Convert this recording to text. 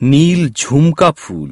नील झुमका फूल।